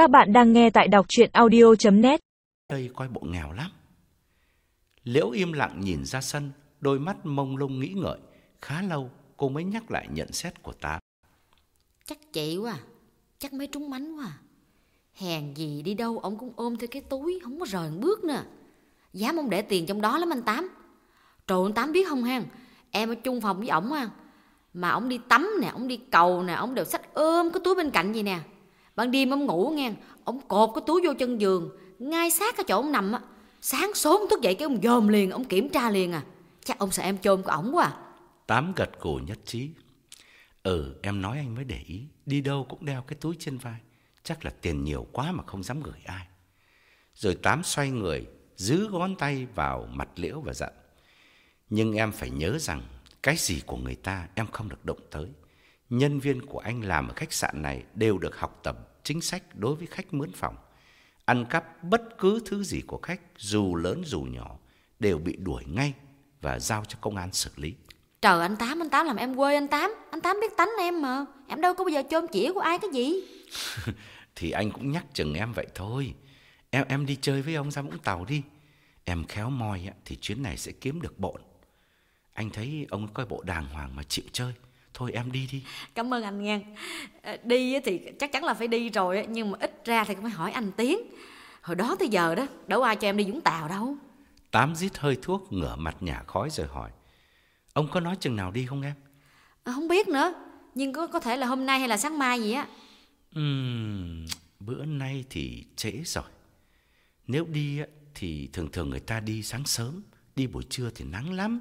Các bạn đang nghe tại đọc chuyện audio.net Đây coi bộ nghèo lắm. Liễu im lặng nhìn ra sân, đôi mắt mông lung nghĩ ngợi. Khá lâu, cô mới nhắc lại nhận xét của Tám. Chắc chị quá à. Chắc mấy trúng mánh quá à. Hèn gì đi đâu ông cũng ôm theo cái túi Không có rời một bước nè Dám ông để tiền trong đó lắm anh Tám Trời anh Tám biết không ha Em ở chung phòng với ổng ha Mà ổng đi tắm nè, ổng đi cầu nè Ổng đều xách ôm cái túi bên cạnh vậy nè Ban đêm ông ngủ nghe Ông cột cái túi vô chân giường Ngay sát cái chỗ ông nằm á Sáng sớm thức dậy cái ông dòm liền Ông kiểm tra liền à Chắc ông sợ em chôm của ổng quá à. Tám gật gù nhất trí. Ừ, em nói anh mới để ý. Đi đâu cũng đeo cái túi trên vai. Chắc là tiền nhiều quá mà không dám gửi ai. Rồi Tám xoay người, giữ ngón tay vào mặt Liễu và dặn. Nhưng em phải nhớ rằng cái gì của người ta em không được động tới. Nhân viên của anh làm ở khách sạn này đều được học tập chính sách đối với khách mướn phòng. Ăn cắp bất cứ thứ gì của khách, dù lớn dù nhỏ, đều bị đuổi ngay và giao cho công an xử lý. Trời anh Tám, anh Tám làm em quê anh Tám Anh Tám biết tánh em mà Em đâu có bao giờ chôm chỉ của ai cái gì Thì anh cũng nhắc chừng em vậy thôi. Em em đi chơi với ông ra Vũng Tàu đi. Em khéo moi thì chuyến này sẽ kiếm được bộn. Anh thấy ông coi bộ đàng hoàng mà chịu chơi. Thôi em đi đi. Cảm ơn anh nha Ờ, Đi thì chắc chắn là phải đi rồi Nhưng mà ít ra thì cũng phải hỏi anh tiếng Hồi đó tới giờ đó Đâu ai cho em đi Vũng Tàu đâu Tám rít hơi thuốc ngửa mặt nhả khói rồi hỏi. Ông có nói chừng nào đi không em? à, Không biết nữa Nhưng có có thể là hôm nay hay là sáng mai gì á Ừm, bữa nay thì trễ rồi. Nếu đi thì thường thường người ta đi sáng sớm, đi buổi trưa thì nắng lắm.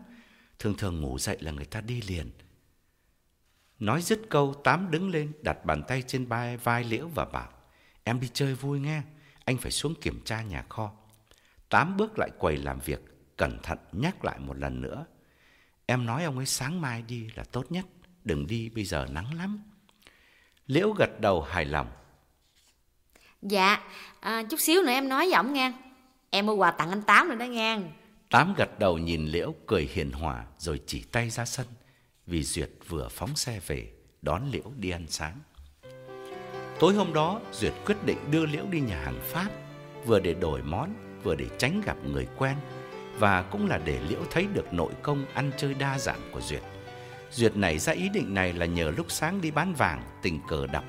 Thường thường ngủ dậy là người ta đi liền. Nói dứt câu, Tám đứng lên, đặt bàn tay trên vai, vai Liễu và bảo, em đi chơi vui nghe, anh phải xuống kiểm tra nhà kho. Tám bước lại quầy làm việc, cẩn thận nhắc lại một lần nữa. Em nói ông ấy sáng mai đi là tốt nhất, đừng đi bây giờ nắng lắm. Liễu gật đầu hài lòng. Dạ à, Chút xíu nữa em nói với ổng nha Em mua quà tặng anh Tám rồi đó nha Tám gật đầu nhìn Liễu cười hiền hòa rồi chỉ tay ra sân vì Duyệt vừa phóng xe về đón Liễu đi ăn sáng. Tối hôm đó, Duyệt quyết định đưa Liễu đi nhà hàng Pháp vừa để đổi món, vừa để tránh gặp người quen và cũng là để Liễu thấy được nội công ăn chơi đa dạng của Duyệt. Duyệt nảy ra ý định này là nhờ lúc sáng đi bán vàng tình cờ đọc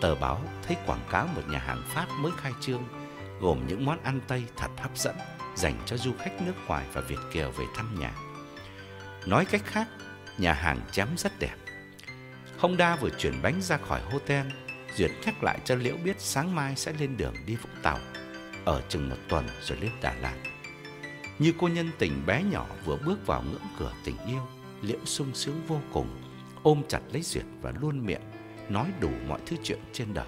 tờ báo thấy quảng cáo một nhà hàng Pháp mới khai trương gồm những món ăn Tây thật hấp dẫn dành cho du khách nước ngoài và Việt kiều về thăm nhà. Nói cách khác, nhà hàng chém rất đẹp. Hồng Đa vừa chuyển bánh ra khỏi hotel, Duyệt nhắc lại cho Liễu biết sáng mai sẽ lên đường đi Vũng Tàu, ở chừng một tuần rồi lên Đà Lạt. Như cô nhân tình bé nhỏ vừa bước vào ngưỡng cửa tình yêu, Liễu sung sướng vô cùng, ôm chặt lấy Duyệt và luôn miệng nói đủ mọi thứ chuyện trên đời.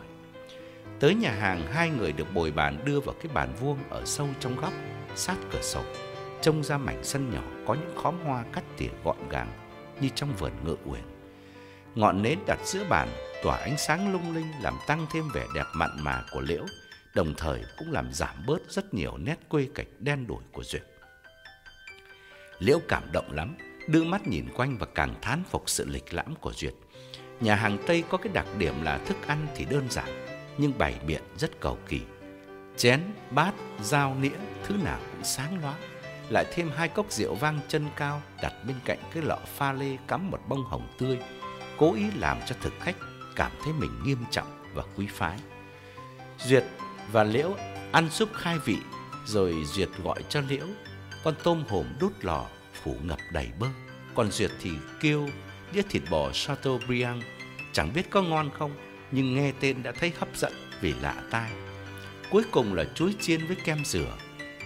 Tới nhà hàng, hai người được bồi bàn đưa vào cái bàn vuông ở sâu trong góc, sát cửa sổ. Trông ra mảnh sân nhỏ có những khóm hoa cắt tỉa gọn gàng như trong vườn ngự uyển. Ngọn nến đặt giữa bàn tỏa ánh sáng lung linh làm tăng thêm vẻ đẹp mặn mà của Liễu, đồng thời cũng làm giảm bớt rất nhiều nét quê cảnh đen đủi của Duyệt. Liễu cảm động lắm, đưa mắt nhìn quanh và càng thán phục sự lịch lãm của Duyệt. Nhà hàng Tây có cái đặc điểm là thức ăn thì đơn giản, nhưng bày biện rất cầu kỳ. Chén, bát, dao, nĩa, thứ nào cũng sáng loáng. Lại thêm hai cốc rượu vang chân cao đặt bên cạnh cái lọ pha lê cắm một bông hồng tươi, cố ý làm cho thực khách cảm thấy mình nghiêm trọng và quý phái. Duyệt và Liễu ăn súp khai vị, rồi Duyệt gọi cho Liễu con tôm hùm đút lò phủ ngập đầy bơ. Còn Duyệt thì kêu đĩa thịt bò Chateaubriand, chẳng biết có ngon không, nhưng nghe tên đã thấy hấp dẫn vì lạ tai. Cuối cùng là chuối chiên với kem dừa,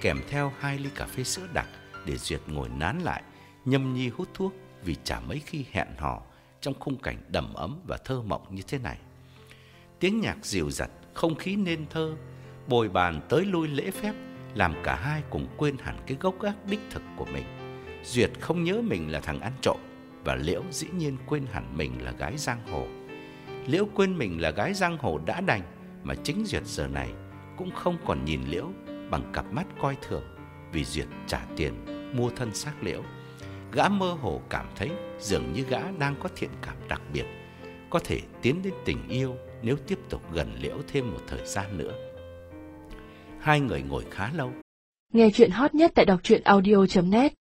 kèm theo hai ly cà phê sữa đặc để Duyệt ngồi nán lại, nhâm nhi hút thuốc vì chả mấy khi hẹn hò trong khung cảnh đầm ấm và thơ mộng như thế này. Tiếng nhạc dịu dặt, không khí nên thơ, bồi bàn tới lui lễ phép làm cả hai cùng quên hẳn cái gốc gác đích thực của mình. Duyệt không nhớ mình là thằng ăn trộm và Liễu dĩ nhiên quên hẳn mình là gái giang hồ. Liễu quên mình là gái giang hồ đã đành mà chính Duyệt giờ này cũng không còn nhìn Liễu bằng cặp mắt coi thường vì Duyệt trả tiền mua thân xác Liễu. Gã mơ hồ cảm thấy dường như gã đang có thiện cảm đặc biệt, có thể tiến đến tình yêu nếu tiếp tục gần Liễu thêm một thời gian nữa. Hai người ngồi khá lâu. Nghe chuyện hot nhất tại đọc truyện audio.net